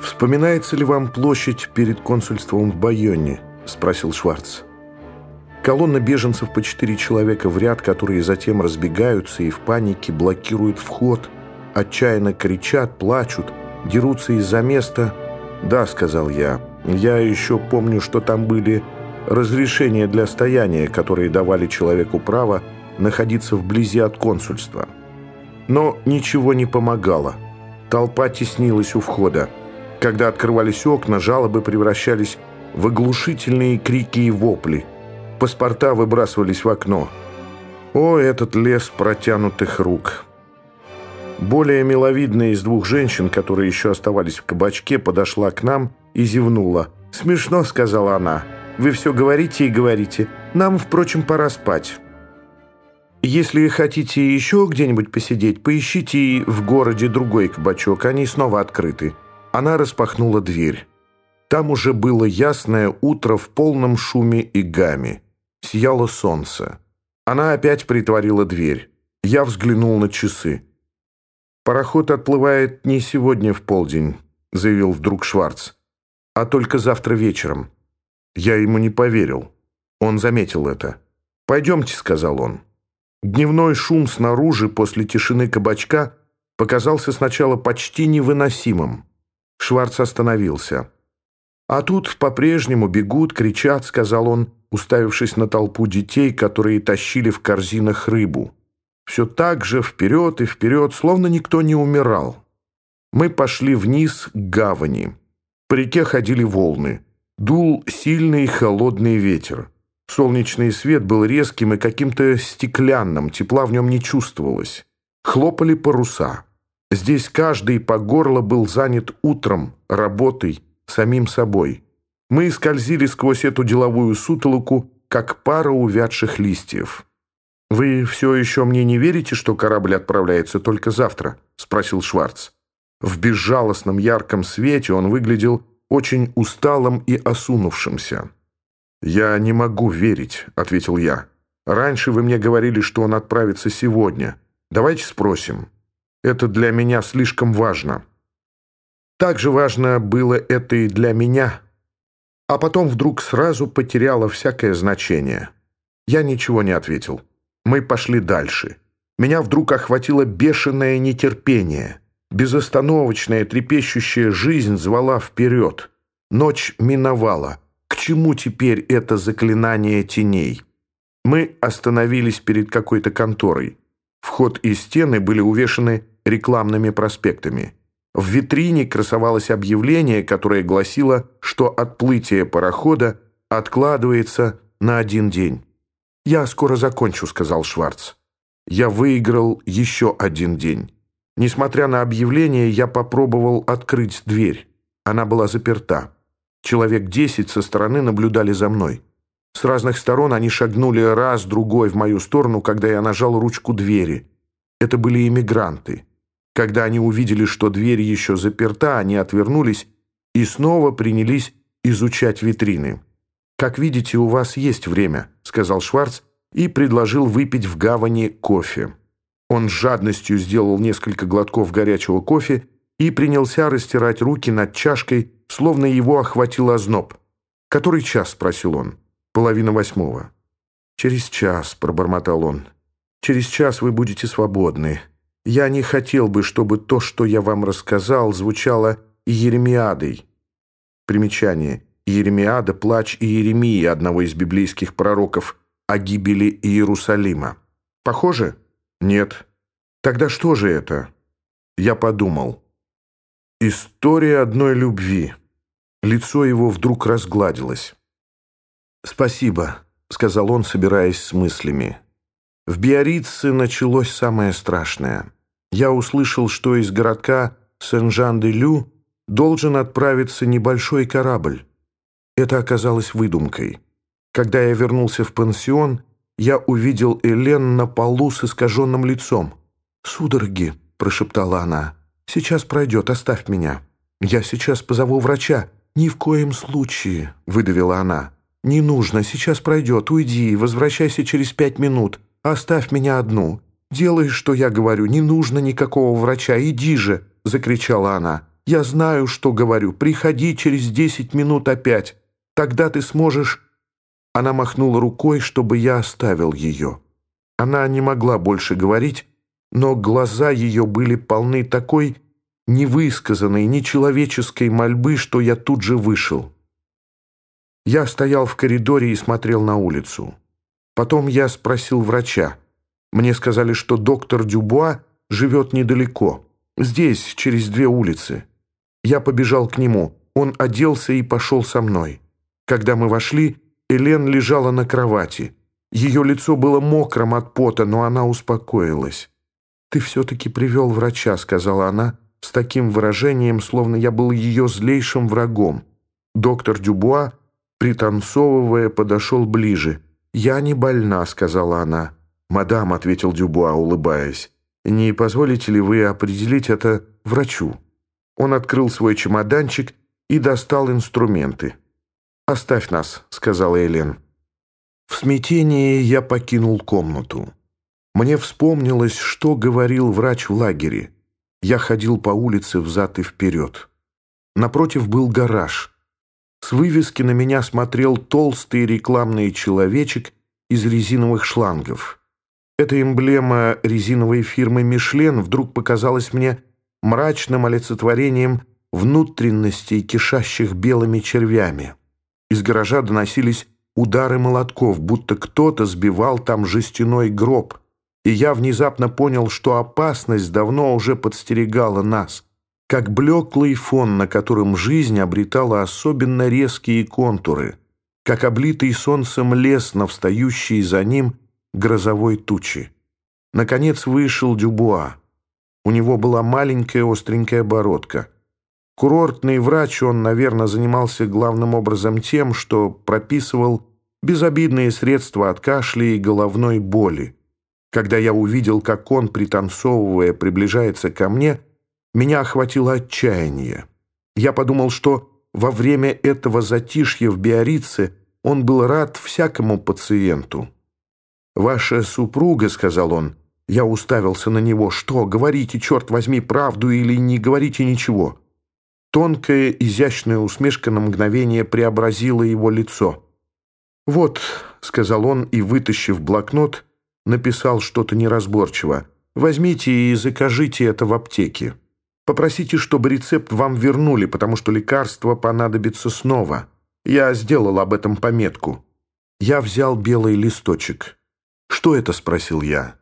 «Вспоминается ли вам площадь перед консульством в Байоне?» – спросил Шварц. Колонна беженцев по четыре человека в ряд, которые затем разбегаются и в панике блокируют вход, отчаянно кричат, плачут, дерутся из-за места. «Да», – сказал я, – «я еще помню, что там были разрешения для стояния, которые давали человеку право находиться вблизи от консульства». Но ничего не помогало. Толпа теснилась у входа. Когда открывались окна, жалобы превращались в оглушительные крики и вопли. Паспорта выбрасывались в окно. О, этот лес протянутых рук! Более миловидная из двух женщин, которые еще оставались в кабачке, подошла к нам и зевнула. «Смешно», — сказала она. «Вы все говорите и говорите. Нам, впрочем, пора спать». Если хотите еще где-нибудь посидеть, поищите в городе другой кабачок, они снова открыты». Она распахнула дверь. Там уже было ясное утро в полном шуме и гаме. Сияло солнце. Она опять притворила дверь. Я взглянул на часы. «Пароход отплывает не сегодня в полдень», — заявил вдруг Шварц, «а только завтра вечером». Я ему не поверил. Он заметил это. «Пойдемте», — сказал он. Дневной шум снаружи после тишины кабачка показался сначала почти невыносимым. Шварц остановился. «А тут по-прежнему бегут, кричат», — сказал он, уставившись на толпу детей, которые тащили в корзинах рыбу. Все так же вперед и вперед, словно никто не умирал. Мы пошли вниз к гавани. По реке ходили волны. Дул сильный холодный ветер. Солнечный свет был резким и каким-то стеклянным, тепла в нем не чувствовалось. Хлопали паруса. Здесь каждый по горло был занят утром, работой, самим собой. Мы скользили сквозь эту деловую сутолоку, как пара увядших листьев. «Вы все еще мне не верите, что корабль отправляется только завтра?» — спросил Шварц. В безжалостном ярком свете он выглядел очень усталым и осунувшимся. «Я не могу верить», — ответил я. «Раньше вы мне говорили, что он отправится сегодня. Давайте спросим. Это для меня слишком важно». Так же важно было это и для меня. А потом вдруг сразу потеряло всякое значение. Я ничего не ответил. Мы пошли дальше. Меня вдруг охватило бешеное нетерпение. Безостановочная трепещущая жизнь звала вперед. Ночь миновала чему теперь это заклинание теней? Мы остановились перед какой-то конторой. Вход и стены были увешаны рекламными проспектами. В витрине красовалось объявление, которое гласило, что отплытие парохода откладывается на один день. «Я скоро закончу», — сказал Шварц. Я выиграл еще один день. Несмотря на объявление, я попробовал открыть дверь. Она была заперта. Человек десять со стороны наблюдали за мной. С разных сторон они шагнули раз, другой в мою сторону, когда я нажал ручку двери. Это были иммигранты. Когда они увидели, что дверь еще заперта, они отвернулись и снова принялись изучать витрины. «Как видите, у вас есть время», — сказал Шварц и предложил выпить в гавани кофе. Он с жадностью сделал несколько глотков горячего кофе и принялся растирать руки над чашкой, словно его охватил озноб. «Который час?» — спросил он. «Половина восьмого». «Через час», — пробормотал он. «Через час вы будете свободны. Я не хотел бы, чтобы то, что я вам рассказал, звучало Иеремиадой». Примечание. Иеремиада – плач Иеремии, одного из библейских пророков, о гибели Иерусалима. Похоже? Нет. Тогда что же это? Я подумал. История одной любви. Лицо его вдруг разгладилось. «Спасибо», — сказал он, собираясь с мыслями. В Биорице началось самое страшное. Я услышал, что из городка Сен-Жан-де-Лю должен отправиться небольшой корабль. Это оказалось выдумкой. Когда я вернулся в пансион, я увидел Элен на полу с искаженным лицом. «Судороги», — прошептала она, — «сейчас пройдет, оставь меня. Я сейчас позову врача». «Ни в коем случае», — выдавила она. «Не нужно, сейчас пройдет, уйди, возвращайся через пять минут, оставь меня одну. Делай, что я говорю, не нужно никакого врача, иди же», — закричала она. Я знаю, что говорю. Приходи через десять минут опять. Тогда ты сможешь...» Она махнула рукой, чтобы я оставил ее. Она не могла больше говорить, но глаза ее были полны такой невысказанной, нечеловеческой мольбы, что я тут же вышел. Я стоял в коридоре и смотрел на улицу. Потом я спросил врача. Мне сказали, что доктор Дюбуа живет недалеко, здесь, через две улицы. Я побежал к нему. Он оделся и пошел со мной. Когда мы вошли, Элен лежала на кровати. Ее лицо было мокрым от пота, но она успокоилась. «Ты все-таки привел врача», — сказала она, с таким выражением, словно я был ее злейшим врагом. Доктор Дюбуа, пританцовывая, подошел ближе. «Я не больна», — сказала она. «Мадам», — ответил Дюбуа, улыбаясь, — «не позволите ли вы определить это врачу?» Он открыл свой чемоданчик и достал инструменты. «Оставь нас», — сказала Элен. В смятении я покинул комнату. Мне вспомнилось, что говорил врач в лагере. Я ходил по улице взад и вперед. Напротив был гараж. С вывески на меня смотрел толстый рекламный человечек из резиновых шлангов. Эта эмблема резиновой фирмы «Мишлен» вдруг показалась мне мрачным олицетворением внутренностей, кишащих белыми червями. Из гаража доносились удары молотков, будто кто-то сбивал там жестяной гроб, и я внезапно понял, что опасность давно уже подстерегала нас, как блеклый фон, на котором жизнь обретала особенно резкие контуры, как облитый солнцем лес на встающей за ним грозовой тучи. Наконец вышел Дюбуа. У него была маленькая остренькая бородка. Курортный врач, он, наверное, занимался главным образом тем, что прописывал безобидные средства от кашля и головной боли. Когда я увидел, как он, пританцовывая, приближается ко мне, меня охватило отчаяние. Я подумал, что во время этого затишья в Биорице он был рад всякому пациенту. «Ваша супруга», — сказал он, — я уставился на него. «Что, говорите, черт возьми, правду или не говорите ничего?» Тонкая, изящная усмешка на мгновение преобразила его лицо. «Вот», — сказал он и, вытащив блокнот, написал что-то неразборчиво. «Возьмите и закажите это в аптеке. Попросите, чтобы рецепт вам вернули, потому что лекарство понадобится снова. Я сделал об этом пометку». Я взял белый листочек. «Что это?» — спросил я.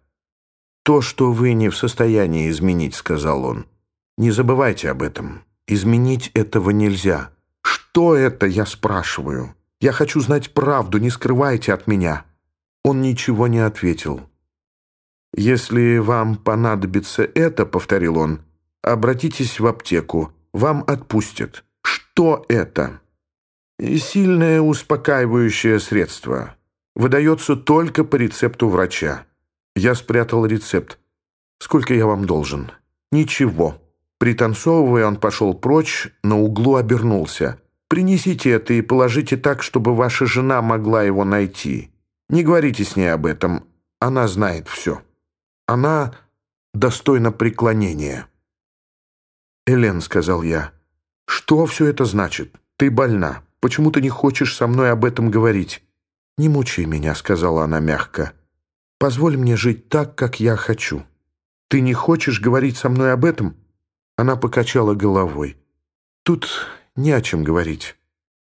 «То, что вы не в состоянии изменить», — сказал он. «Не забывайте об этом. Изменить этого нельзя». «Что это?» — я спрашиваю. Я хочу знать правду, не скрывайте от меня». Он ничего не ответил. «Если вам понадобится это, — повторил он, — обратитесь в аптеку, вам отпустят. Что это?» «Сильное успокаивающее средство. Выдается только по рецепту врача. Я спрятал рецепт. Сколько я вам должен?» «Ничего». Пританцовывая, он пошел прочь, на углу обернулся. Принесите это и положите так, чтобы ваша жена могла его найти. Не говорите с ней об этом. Она знает все. Она достойна преклонения». «Элен», — сказал я, — «что все это значит? Ты больна. Почему ты не хочешь со мной об этом говорить?» «Не мучай меня», — сказала она мягко. «Позволь мне жить так, как я хочу. Ты не хочешь говорить со мной об этом?» Она покачала головой. «Тут не о чем говорить.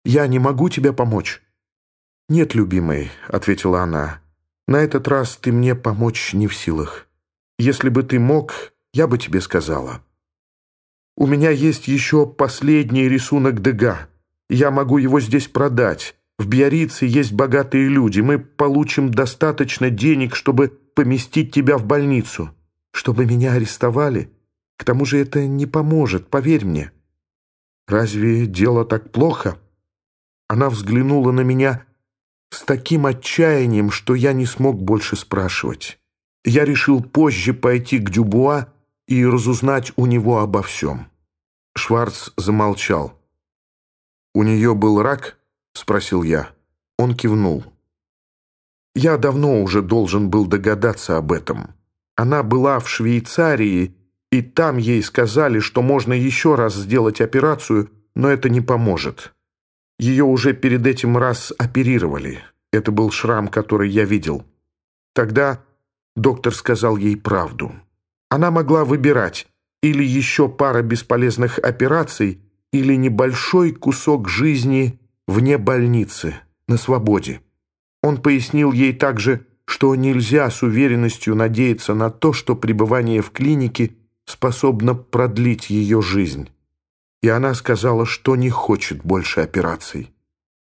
Я не могу тебе помочь». «Нет, любимый», — ответила она, — «на этот раз ты мне помочь не в силах. Если бы ты мог, я бы тебе сказала. У меня есть еще последний рисунок Дега. Я могу его здесь продать. В Биорице есть богатые люди. Мы получим достаточно денег, чтобы поместить тебя в больницу. Чтобы меня арестовали? К тому же это не поможет, поверь мне». «Разве дело так плохо?» Она взглянула на меня с таким отчаянием, что я не смог больше спрашивать. Я решил позже пойти к Дюбуа и разузнать у него обо всем. Шварц замолчал. «У нее был рак?» — спросил я. Он кивнул. «Я давно уже должен был догадаться об этом. Она была в Швейцарии и там ей сказали, что можно еще раз сделать операцию, но это не поможет. Ее уже перед этим раз оперировали. Это был шрам, который я видел. Тогда доктор сказал ей правду. Она могла выбирать или еще пара бесполезных операций, или небольшой кусок жизни вне больницы, на свободе. Он пояснил ей также, что нельзя с уверенностью надеяться на то, что пребывание в клинике способно продлить ее жизнь. И она сказала, что не хочет больше операций.